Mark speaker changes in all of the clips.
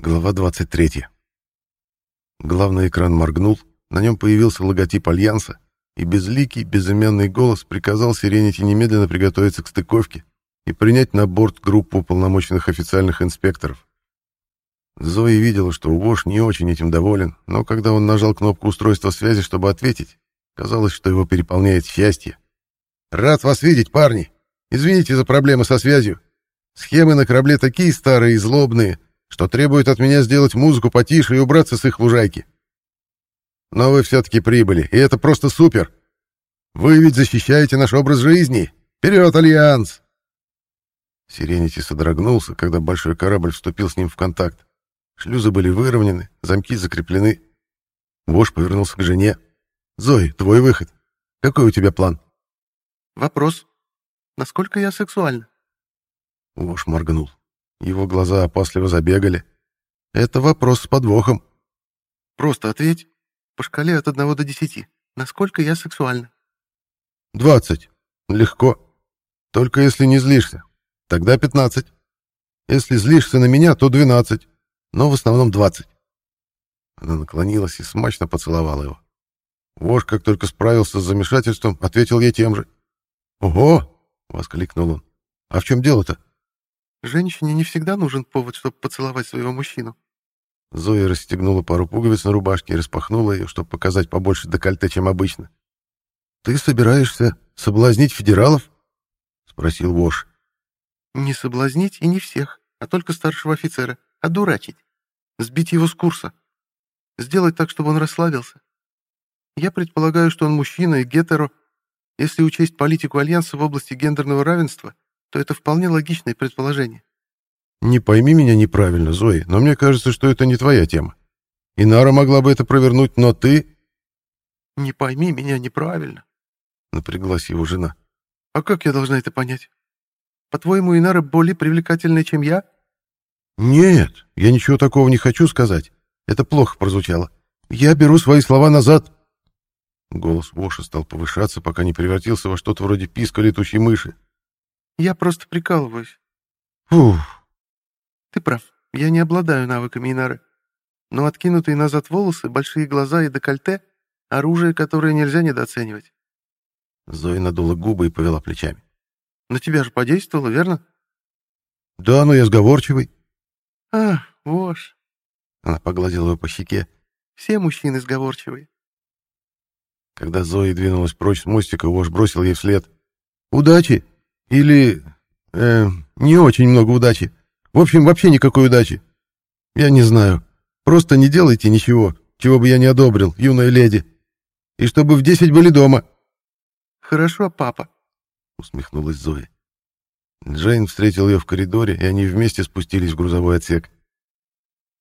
Speaker 1: Глава 23. Главный экран моргнул, на нем появился логотип Альянса, и безликий, безымянный голос приказал Сиренити немедленно приготовиться к стыковке и принять на борт группу полномочных официальных инспекторов. Зои видела, что Уош не очень этим доволен, но когда он нажал кнопку устройства связи, чтобы ответить, казалось, что его переполняет счастье. «Рад вас видеть, парни! Извините за проблемы со связью. Схемы на корабле такие старые и злобные, что требуют от меня сделать музыку потише и убраться с их лужайки. Но вы все-таки прибыли, и это просто супер. Вы ведь защищаете наш образ жизни. Вперед, Альянс!» Сиренити содрогнулся, когда большой корабль вступил с ним в контакт. Шлюзы были выровнены, замки закреплены. Вож повернулся к жене. «Зои, твой выход. Какой у тебя план?»
Speaker 2: «Вопрос. Насколько я сексуальна?»
Speaker 1: Вож моргнул. Его глаза опасливо забегали. «Это вопрос с подвохом».
Speaker 2: «Просто ответь. По шкале от одного до десяти. Насколько я сексуальна?»
Speaker 1: «Двадцать. Легко. Только если не злишься. Тогда пятнадцать. Если злишься на меня, то двенадцать. Но в основном двадцать». Она наклонилась и смачно поцеловала его. Вож, как только справился с замешательством, ответил ей тем же. «Ого!» — воскликнул он. «А в чем дело-то?»
Speaker 2: Женщине не всегда нужен повод, чтобы поцеловать своего мужчину.
Speaker 1: Зоя расстегнула пару пуговиц на рубашке и распахнула ее, чтобы показать побольше декольте, чем обычно. «Ты собираешься соблазнить федералов?» — спросил Вош.
Speaker 2: «Не соблазнить и не всех, а только старшего офицера. Одурачить. Сбить его с курса. Сделать так, чтобы он расслабился. Я предполагаю, что он мужчина и гетеро. Если учесть политику Альянса в области гендерного равенства, то это вполне логичное предположение.
Speaker 1: «Не пойми меня неправильно, Зои, но мне кажется, что это не твоя тема. Инара могла бы это провернуть, но ты...»
Speaker 2: «Не пойми меня неправильно», —
Speaker 1: напряглась его жена.
Speaker 2: «А как я должна это понять? По-твоему, Инара более привлекательная, чем я?»
Speaker 1: «Нет, я ничего такого не хочу сказать. Это плохо прозвучало. Я беру свои слова назад». Голос Воша стал повышаться, пока не превратился во что-то вроде писка летучей мыши.
Speaker 2: Я просто прикалываюсь.
Speaker 1: Фух.
Speaker 2: Ты прав, я не обладаю навыками Инары. Но откинутые назад волосы, большие глаза и декольте — оружие, которое нельзя недооценивать.
Speaker 1: Зоя надула губы и повела плечами.
Speaker 2: На тебя же подействовало, верно?
Speaker 1: Да, но я сговорчивый.
Speaker 2: А, вож.
Speaker 1: Она погладила его по щеке.
Speaker 2: Все мужчины сговорчивые.
Speaker 1: Когда Зоя двинулась прочь с мостика, вож бросил ей вслед. «Удачи!» Или... Э, не очень много удачи. В общем, вообще никакой удачи. Я не знаю. Просто не делайте ничего, чего бы я не одобрил, юная леди. И чтобы в десять были дома.
Speaker 2: Хорошо, папа,
Speaker 1: усмехнулась Зоя. Джейн встретил ее в коридоре, и они вместе спустились в грузовой отсек.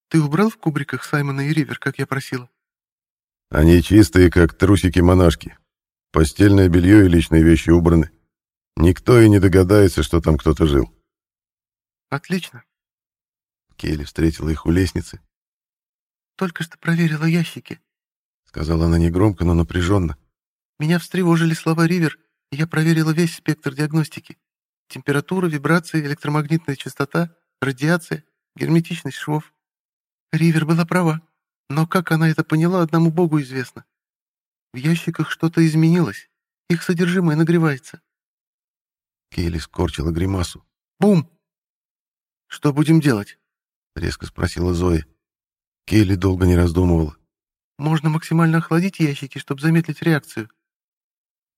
Speaker 2: «Ты убрал в кубриках Саймона и Ривер, как я просила?»
Speaker 1: «Они чистые, как трусики-монашки. Постельное белье и личные вещи убраны. Никто и не догадается, что там кто-то жил.
Speaker 2: Отлично.
Speaker 1: Келли встретила их у лестницы.
Speaker 2: Только что проверила ящики,
Speaker 1: сказала она негромко, но напряженно.
Speaker 2: Меня встревожили слова Ривер, и я проверила весь спектр диагностики. Температура, вибрации, электромагнитная частота, радиация, герметичность швов. Ривер была права, но как она это поняла, одному богу известно. В ящиках что-то изменилось, их содержимое нагревается.
Speaker 1: Кейли скорчила гримасу.
Speaker 2: «Бум!» «Что будем делать?»
Speaker 1: — резко спросила Зоя. Кейли долго не раздумывала.
Speaker 2: «Можно максимально охладить ящики, чтобы замедлить реакцию».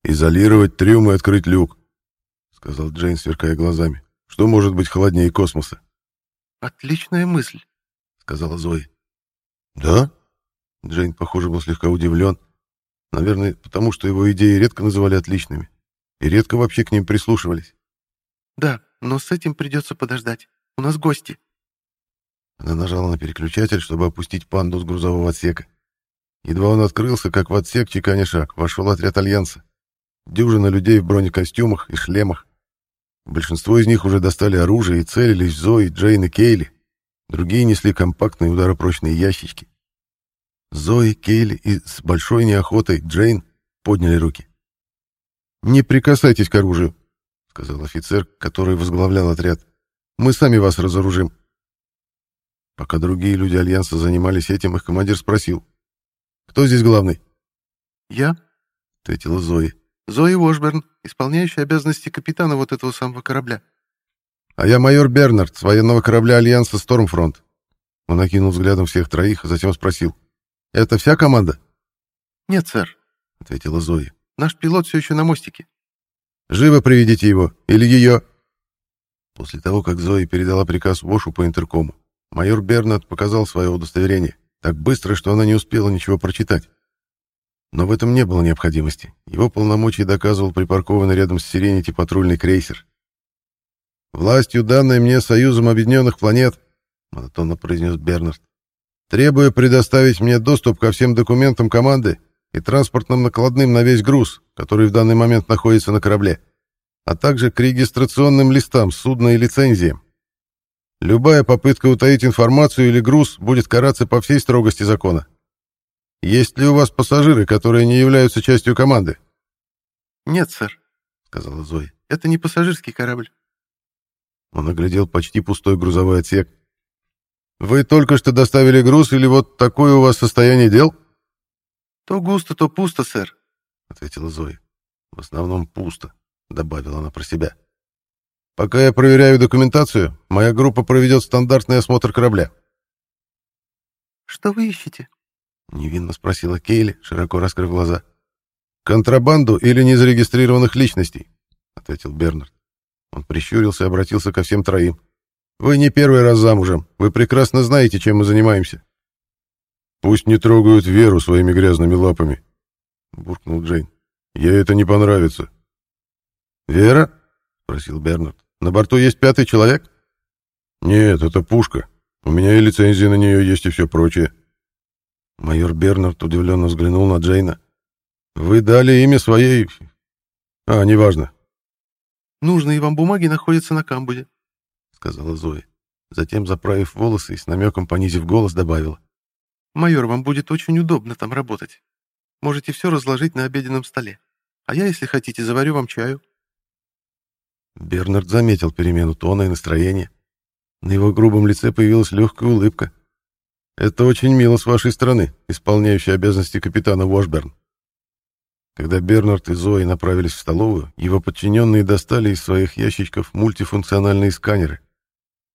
Speaker 1: «Изолировать трюм и открыть люк», — сказал Джейн, сверкая глазами. «Что может быть холоднее космоса?»
Speaker 2: «Отличная мысль», —
Speaker 1: сказала Зоя. «Да?» Джейн, похоже, был слегка удивлен. Наверное, потому что его идеи редко называли отличными и редко вообще к ним прислушивались.
Speaker 2: «Да, но с этим придется подождать. У нас гости».
Speaker 1: Она нажала на переключатель, чтобы опустить панду с грузового отсека. Едва он открылся, как в отсек, чеканя шаг, вошел отряд Альянса. Дюжина людей в бронекостюмах и шлемах. Большинство из них уже достали оружие и целились в Зои, Джейн и Кейли. Другие несли компактные ударопрочные ящички. Зои, Кейли и с большой неохотой Джейн подняли руки. «Не прикасайтесь к оружию», — сказал офицер, который возглавлял отряд. «Мы сами вас разоружим». Пока другие люди Альянса занимались этим, их командир спросил. «Кто здесь главный?»
Speaker 2: «Я», — ответила Зои. «Зои Уошберн, исполняющая обязанности капитана вот этого самого корабля».
Speaker 1: «А я майор Бернард с военного корабля Альянса «Стормфронт». Он окинул взглядом всех троих, а затем спросил. «Это вся команда?»
Speaker 2: «Нет, сэр», — ответила Зои. «Наш пилот все еще на мостике».
Speaker 1: «Живо приведите его! Или ее!» После того, как Зои передала приказ Вошу по интеркому, майор Бернард показал свое удостоверение так быстро, что она не успела ничего прочитать. Но в этом не было необходимости. Его полномочия доказывал припаркованный рядом с Сиренити патрульный крейсер. «Властью, данной мне Союзом Объединенных Планет», — монотонно произнес Бернард, «требуя предоставить мне доступ ко всем документам команды и транспортным накладным на весь груз, который в данный момент находится на корабле, а также к регистрационным листам судна и лицензиям. Любая попытка утаить информацию или груз будет караться по всей строгости закона. Есть ли у вас пассажиры, которые не являются частью команды?
Speaker 2: Нет, сэр, сказала Зоя. Это не пассажирский корабль.
Speaker 1: Он оглядел почти пустой грузовой отсек. Вы только что доставили груз или вот такое у вас состояние дел?
Speaker 2: То густо, то пусто, сэр, ответила Зоя.
Speaker 1: В основном пусто, добавила она про себя. Пока я проверяю документацию, моя группа проведет стандартный осмотр корабля.
Speaker 2: Что вы ищете?
Speaker 1: Невинно спросила Кейли, широко раскрыв глаза. «Контрабанду или незарегистрированных личностей?» — ответил Бернард. Он прищурился и обратился ко всем троим. «Вы не первый раз замужем. Вы прекрасно знаете, чем мы занимаемся». «Пусть не трогают Веру своими грязными лапами», — буркнул Джейн. «Ей это не понравится». «Вера?» — спросил Бернард. «На борту есть пятый человек?» «Нет, это пушка. У меня и лицензия на нее есть, и все прочее». Майор Бернард удивленно взглянул на Джейна. «Вы дали имя своей... А, неважно».
Speaker 2: «Нужные вам бумаги находятся на камбузе», — сказала Зоя. Затем, заправив волосы и с намеком понизив голос, добавила. «Майор, вам будет очень удобно там работать. Можете все разложить на обеденном столе. А я, если хотите, заварю вам чаю».
Speaker 1: Бернард заметил перемену тона и настроения. На его грубом лице появилась легкая улыбка. Это очень мило с вашей стороны, исполняющий обязанности капитана Уошберн. Когда Бернард и Зои направились в столовую, его подчиненные достали из своих ящичков мультифункциональные сканеры.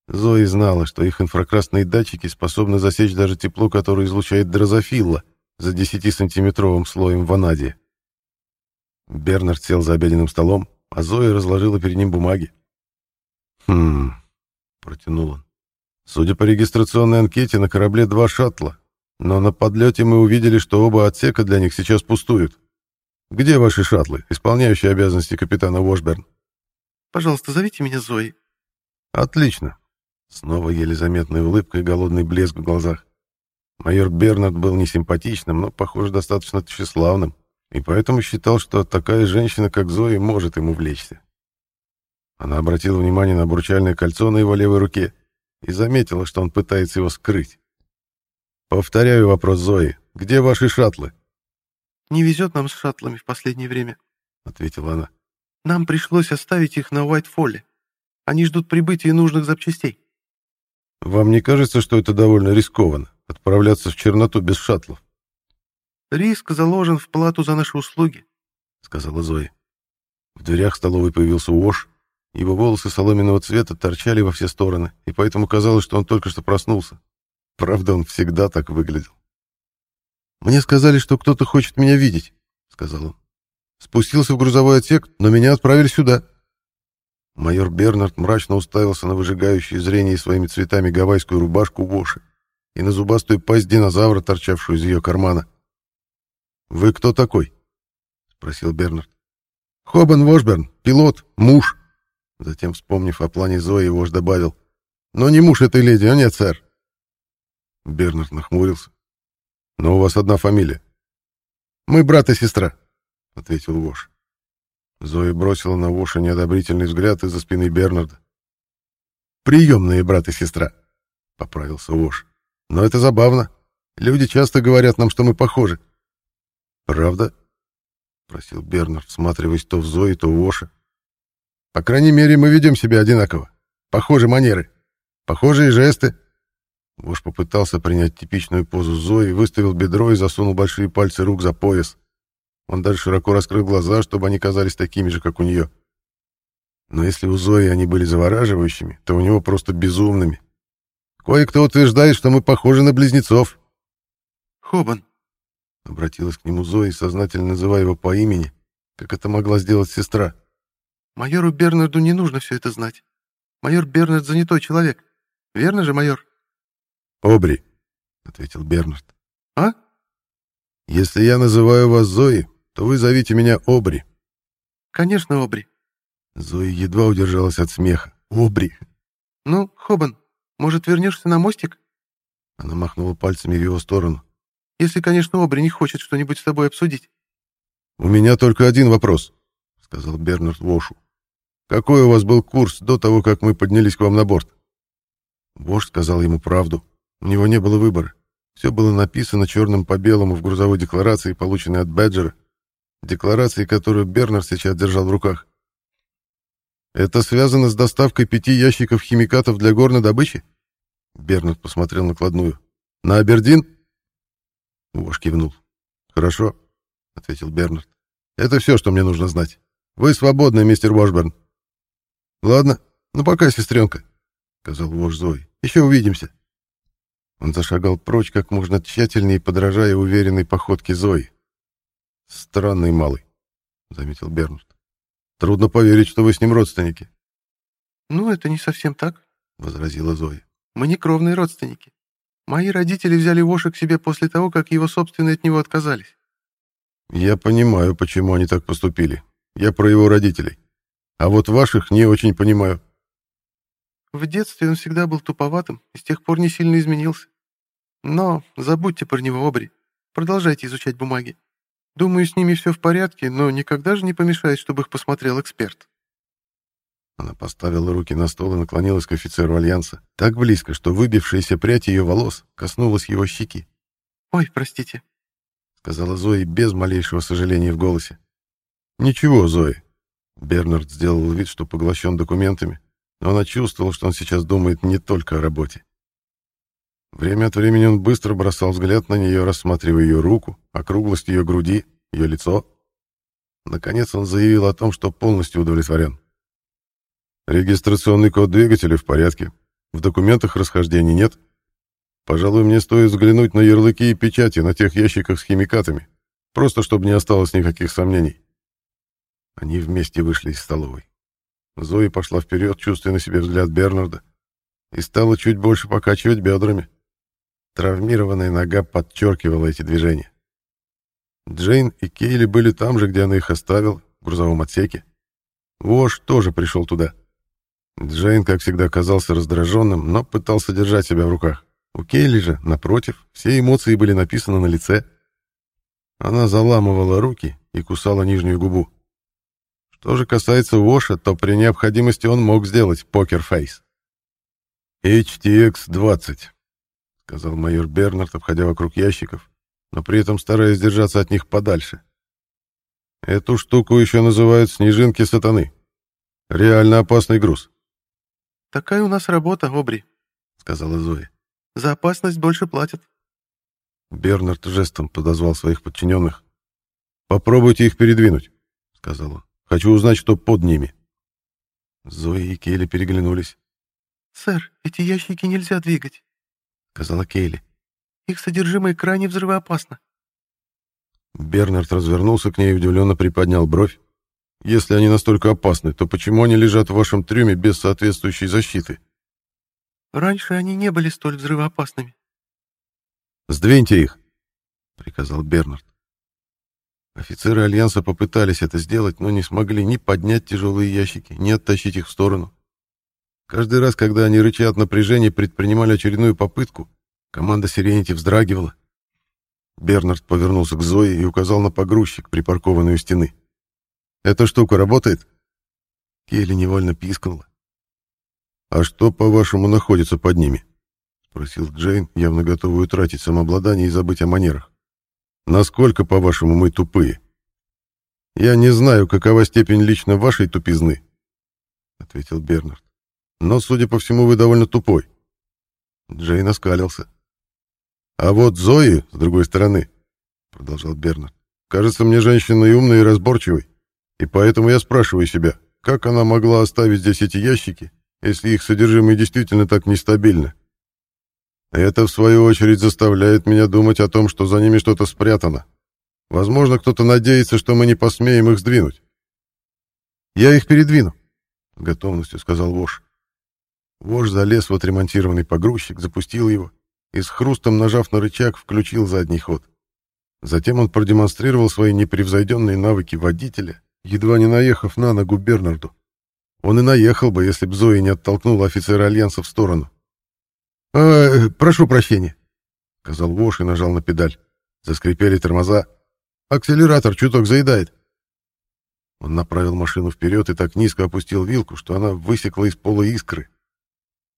Speaker 1: Зои знала, что их инфракрасные датчики способны засечь даже тепло, которое излучает дрозофилла за 10-сантиметровым слоем ванадия. Бернард сел за обеденным столом, а Зоя разложила перед ним бумаги. «Хм...» — протянул он. Судя по регистрационной анкете, на корабле два шаттла, но на подлете мы увидели, что оба отсека для них сейчас пустуют. Где ваши шаттлы, исполняющие обязанности капитана Вошберн?
Speaker 2: Пожалуйста, зовите меня Зои.
Speaker 1: Отлично. Снова еле заметная улыбка и голодный блеск в глазах. Майор Бернард был несимпатичным, но, похоже, достаточно тщеславным, и поэтому считал, что такая женщина, как Зои, может ему влечься. Она обратила внимание на обручальное кольцо на его левой руке и заметила, что он пытается его скрыть. «Повторяю вопрос Зои. Где ваши шаттлы?»
Speaker 2: «Не везет нам с шаттлами в последнее время», —
Speaker 1: ответила она.
Speaker 2: «Нам пришлось оставить их на Уайтфолле. Они ждут прибытия нужных запчастей».
Speaker 1: «Вам не кажется, что это довольно рискованно, отправляться в черноту без шаттлов?»
Speaker 2: «Риск заложен в плату за наши услуги», — сказала Зоя.
Speaker 1: В дверях столовой появился Уош его волосы соломенного цвета торчали во все стороны, и поэтому казалось, что он только что проснулся. Правда, он всегда так выглядел. «Мне сказали, что кто-то хочет меня видеть», — сказал он. «Спустился в грузовой отсек, но меня отправили сюда». Майор Бернард мрачно уставился на выжигающую зрение своими цветами гавайскую рубашку Воши и на зубастую пасть динозавра, торчавшую из ее кармана. «Вы кто такой?» — спросил Бернард. «Хобан Вошберн, пилот, муж», Затем, вспомнив о плане Зои, вождь добавил. «Но не муж этой леди, а нет, сэр». Бернард нахмурился. «Но у вас одна фамилия». «Мы брат и сестра», — ответил Вош. Зоя бросила на Воша неодобрительный взгляд из-за спины Бернарда. «Приемные брат и сестра», — поправился Вош. «Но это забавно. Люди часто говорят нам, что мы похожи». «Правда?» — просил Бернард, всматриваясь то в Зои, то в Воша. По крайней мере, мы ведем себя одинаково. Похожие манеры. Похожие жесты. Вож попытался принять типичную позу Зои, выставил бедро и засунул большие пальцы рук за пояс. Он даже широко раскрыл глаза, чтобы они казались такими же, как у нее. Но если у Зои они были завораживающими, то у него просто безумными. Кое-кто утверждает, что мы похожи на близнецов.
Speaker 2: «Хобан», —
Speaker 1: обратилась к нему Зои, сознательно называя его по имени, как это могла сделать сестра.
Speaker 2: «майору Бернарду не нужно все это знать. Майор Бернард занятой человек. Верно же, майор?»
Speaker 1: «Обри», — ответил Бернард.
Speaker 2: «А?»
Speaker 1: «Если я называю вас Зои, то вы зовите меня Обри».
Speaker 2: «Конечно, Обри».
Speaker 1: Зои едва удержалась от смеха. «Обри».
Speaker 2: «Ну, Хобан, может, вернешься на мостик?»
Speaker 1: Она махнула пальцами в его сторону.
Speaker 2: «Если, конечно, Обри не хочет что-нибудь с тобой обсудить».
Speaker 1: «У меня только один вопрос», — сказал Бернард Вошу. «Какой у вас был курс до того, как мы поднялись к вам на борт?» Вождь сказал ему правду. У него не было выбора. Все было написано черным по белому в грузовой декларации, полученной от Бэджера, декларации, которую Бернард сейчас держал в руках. «Это связано с доставкой пяти ящиков химикатов для горной добычи?» Бернард посмотрел накладную. «На Абердин?» Вож кивнул. «Хорошо», — ответил Бернард. «Это все, что мне нужно знать. Вы свободны, мистер Уошберн». «Ладно, ну пока, сестренка», — сказал вож Зои. «Еще увидимся». Он зашагал прочь как можно тщательнее, подражая уверенной походке Зои. «Странный малый», — заметил Бернард. «Трудно поверить, что вы с ним родственники».
Speaker 2: «Ну, это не совсем так», —
Speaker 1: возразила Зоя.
Speaker 2: «Мы не кровные родственники. Мои родители взяли Воша к себе после того, как его собственные от него отказались».
Speaker 1: «Я понимаю, почему они так поступили. Я про его родителей. А вот ваших не очень понимаю».
Speaker 2: В детстве он всегда был туповатым и с тех пор не сильно изменился. Но забудьте про него, Обри. Продолжайте изучать бумаги. Думаю, с ними все в порядке, но никогда же не помешает, чтобы их посмотрел эксперт.
Speaker 1: Она поставила руки на стол и наклонилась к офицеру Альянса, так близко, что выбившаяся прядь ее волос коснулась его щеки.
Speaker 2: «Ой, простите», —
Speaker 1: сказала Зои без малейшего сожаления в голосе. «Ничего, Зои». Бернард сделал вид, что поглощен документами, но она чувствовала, что он сейчас думает не только о работе. Время от времени он быстро бросал взгляд на нее, рассматривая ее руку, округлость ее груди, ее лицо. Наконец он заявил о том, что полностью удовлетворен. Регистрационный код двигателя в порядке. В документах расхождений нет. Пожалуй, мне стоит взглянуть на ярлыки и печати на тех ящиках с химикатами, просто чтобы не осталось никаких сомнений. Они вместе вышли из столовой. Зои пошла вперед, чувствуя на себе взгляд Бернарда, и стала чуть больше покачивать бедрами. Травмированная нога подчеркивала эти движения. Джейн и Кейли были там же, где она их оставила, в грузовом отсеке. Вош тоже пришел туда. Джейн, как всегда, казался раздраженным, но пытался держать себя в руках. У Кейли же, напротив, все эмоции были написаны на лице. Она заламывала руки и кусала нижнюю губу. Что же касается Воша, то при необходимости он мог сделать покер-фейс. HTX-20 — сказал майор Бернард, обходя вокруг ящиков, но при этом стараясь держаться от них подальше. «Эту штуку еще называют снежинки сатаны. Реально опасный груз».
Speaker 2: «Такая у нас работа, Обри», — сказала Зоя. «За опасность больше платят».
Speaker 1: Бернард жестом подозвал своих подчиненных. «Попробуйте их передвинуть», — сказал он. «Хочу узнать, что под ними». Зоя и Келли переглянулись.
Speaker 2: «Сэр, эти ящики нельзя двигать»,
Speaker 1: сказала Кейли.
Speaker 2: «Их содержимое крайне взрывоопасно».
Speaker 1: Бернард развернулся к ней и удивленно приподнял бровь. «Если они настолько опасны, то почему они лежат в вашем трюме без соответствующей защиты?»
Speaker 2: «Раньше они не были столь взрывоопасными».
Speaker 1: «Сдвиньте их!» — приказал Бернард. Офицеры Альянса попытались это сделать, но не смогли ни поднять тяжелые ящики, ни оттащить их в сторону. Каждый раз, когда они, рыча от напряжения, предпринимали очередную попытку, команда Сиренити вздрагивала. Бернард повернулся к Зое и указал на погрузчик, припаркованный у стены. «Эта штука работает?» Келли невольно пискнула. «А что, по-вашему, находится под ними?» — спросил Джейн, явно готовый утратить самообладание и забыть о манерах. «Насколько, по-вашему, мы тупые?» «Я не знаю, какова степень лично вашей тупизны», — ответил Бернард. Но, судя по всему, вы довольно тупой. Джейн оскалился. «А вот Зои, с другой стороны, — продолжал Бернард, — кажется мне женщиной умной и разборчивой, и поэтому я спрашиваю себя, как она могла оставить здесь эти ящики, если их содержимое действительно так нестабильно? Это, в свою очередь, заставляет меня думать о том, что за ними что-то спрятано. Возможно, кто-то надеется, что мы не посмеем их сдвинуть. «Я их передвину», — готовностью сказал Вош. Вож залез в отремонтированный погрузчик, запустил его и с хрустом, нажав на рычаг, включил задний ход. Затем он продемонстрировал свои непревзойденные навыки водителя, едва не наехав на ногу Бернарду. Он и наехал бы, если б Зои не оттолкнула офицера Альянса в сторону. «Э, «Прошу прощения», — сказал Вош и нажал на педаль. Заскрипели тормоза. «Акселератор чуток заедает». Он направил машину вперед и так низко опустил вилку, что она высекла из пола искры.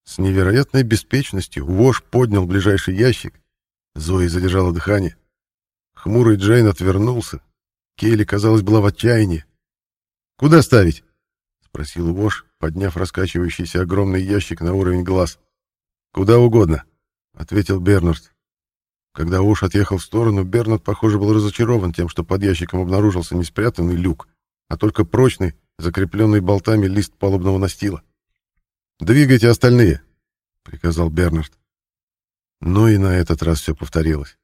Speaker 1: С невероятной беспечностью Вош поднял ближайший ящик. Зои задержала дыхание. Хмурый Джейн отвернулся. Кейли, казалось, была в отчаянии. «Куда ставить?» — спросил Вош, подняв раскачивающийся огромный ящик на уровень глаз. «Куда угодно», — ответил Бернард. Когда Вош отъехал в сторону, Бернард, похоже, был разочарован тем, что под ящиком обнаружился не спрятанный люк, а только прочный, закрепленный болтами лист палубного настила. «Двигайте остальные», — приказал Бернард. Но и на этот раз все повторилось.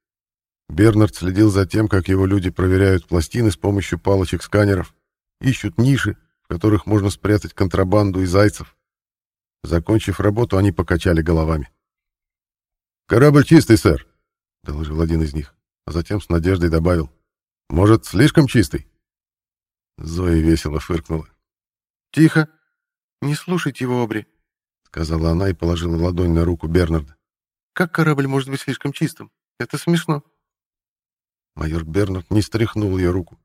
Speaker 1: Бернард следил за тем, как его люди проверяют пластины с помощью палочек-сканеров, ищут ниши, в которых можно спрятать контрабанду и зайцев. Закончив работу, они покачали головами. «Корабль чистый, сэр», — доложил один из них, а затем с надеждой добавил. «Может, слишком чистый?» Зоя весело фыркнула.
Speaker 2: «Тихо! Не слушайте его, Обри!» — сказала она и положила ладонь на руку Бернарда. «Как корабль может быть слишком чистым? Это смешно!»
Speaker 1: Майор Бернард не стряхнул ее руку.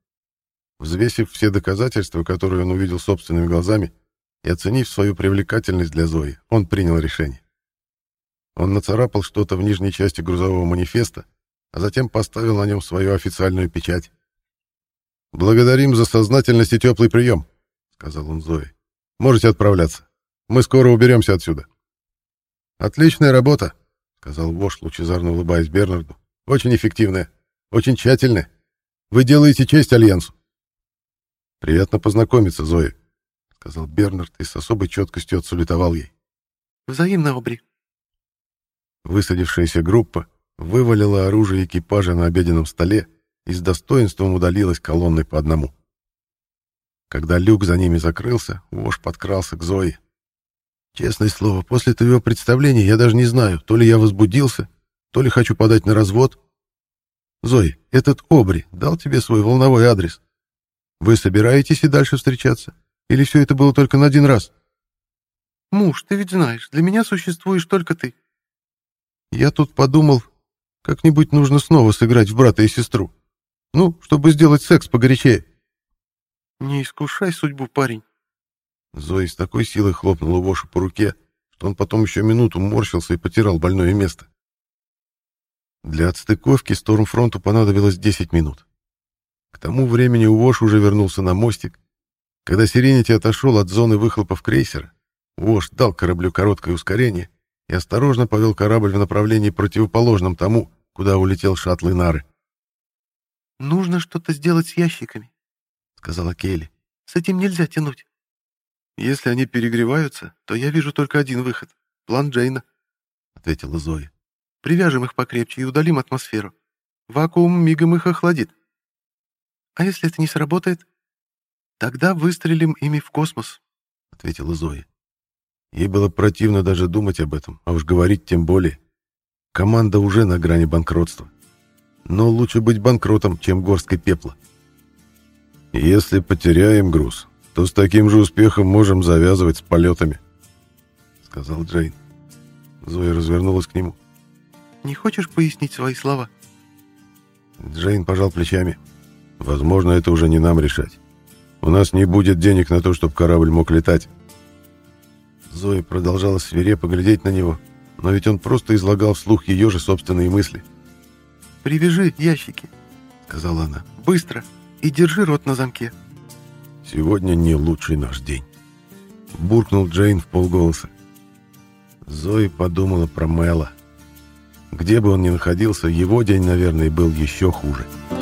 Speaker 1: Взвесив все доказательства, которые он увидел собственными глазами, и оценив свою привлекательность для Зои, он принял решение. Он нацарапал что-то в нижней части грузового манифеста, а затем поставил на нем свою официальную печать. «Благодарим за сознательность и теплый прием», — сказал он Зое. «Можете отправляться. Мы скоро уберемся отсюда». «Отличная работа», — сказал Вош, лучезарно улыбаясь Бернарду. «Очень эффективная, очень тщательная. Вы делаете честь Альянсу». «Приятно познакомиться, Зоя», — сказал Бернард и с особой четкостью отсулетовал ей.
Speaker 2: «Взаимно, Обри».
Speaker 1: Высадившаяся группа вывалила оружие экипажа на обеденном столе и с достоинством удалилась колонной по одному. Когда люк за ними закрылся, Вош подкрался к Зое. «Честное слово, после твоего представления я даже не знаю, то ли я возбудился, то ли хочу подать на развод. Зой, этот Обри дал тебе свой волновой адрес. Вы собираетесь и дальше встречаться? Или все это было только на один раз?»
Speaker 2: «Муж, ты ведь знаешь, для меня существуешь только ты».
Speaker 1: «Я тут подумал, как-нибудь нужно снова сыграть в брата и сестру. Ну, чтобы сделать секс погорячее.
Speaker 2: Не искушай судьбу, парень.
Speaker 1: Зои с такой силой хлопнула Вошу по руке, что он потом еще минуту морщился и потирал больное место. Для отстыковки Стормфронту понадобилось 10 минут. К тому времени Вош уже вернулся на мостик. Когда Сиренити отошел от зоны выхлопов крейсера, Вош дал кораблю короткое ускорение и осторожно повел корабль в направлении противоположном тому, куда улетел шаттл Инары.
Speaker 2: «Нужно что-то сделать с ящиками», — сказала Кейли. «С этим нельзя тянуть». «Если они перегреваются, то я вижу только один выход — план Джейна», — ответила Зоя. «Привяжем их покрепче и удалим атмосферу. Вакуум мигом их охладит». «А если это не сработает?» «Тогда выстрелим ими в космос», — ответила Зоя.
Speaker 1: Ей было противно даже думать об этом, а уж говорить тем более. Команда уже на грани банкротства но лучше быть банкротом, чем горсткой пепла. «Если потеряем груз, то с таким же успехом можем завязывать с полетами», — сказал Джейн. Зоя развернулась к нему.
Speaker 2: «Не хочешь пояснить свои слова?»
Speaker 1: Джейн пожал плечами. «Возможно, это уже не нам решать. У нас не будет денег на то, чтобы корабль мог летать». Зоя продолжала свирепо глядеть на него, но ведь он просто излагал вслух ее же собственные мысли.
Speaker 2: — «Привяжи ящики», — сказала она. «Быстро. И держи рот на замке».
Speaker 1: «Сегодня не лучший наш день», — буркнул Джейн в полголоса. Зои подумала про Мэла. Где бы он ни находился, его день, наверное, был еще хуже. «Его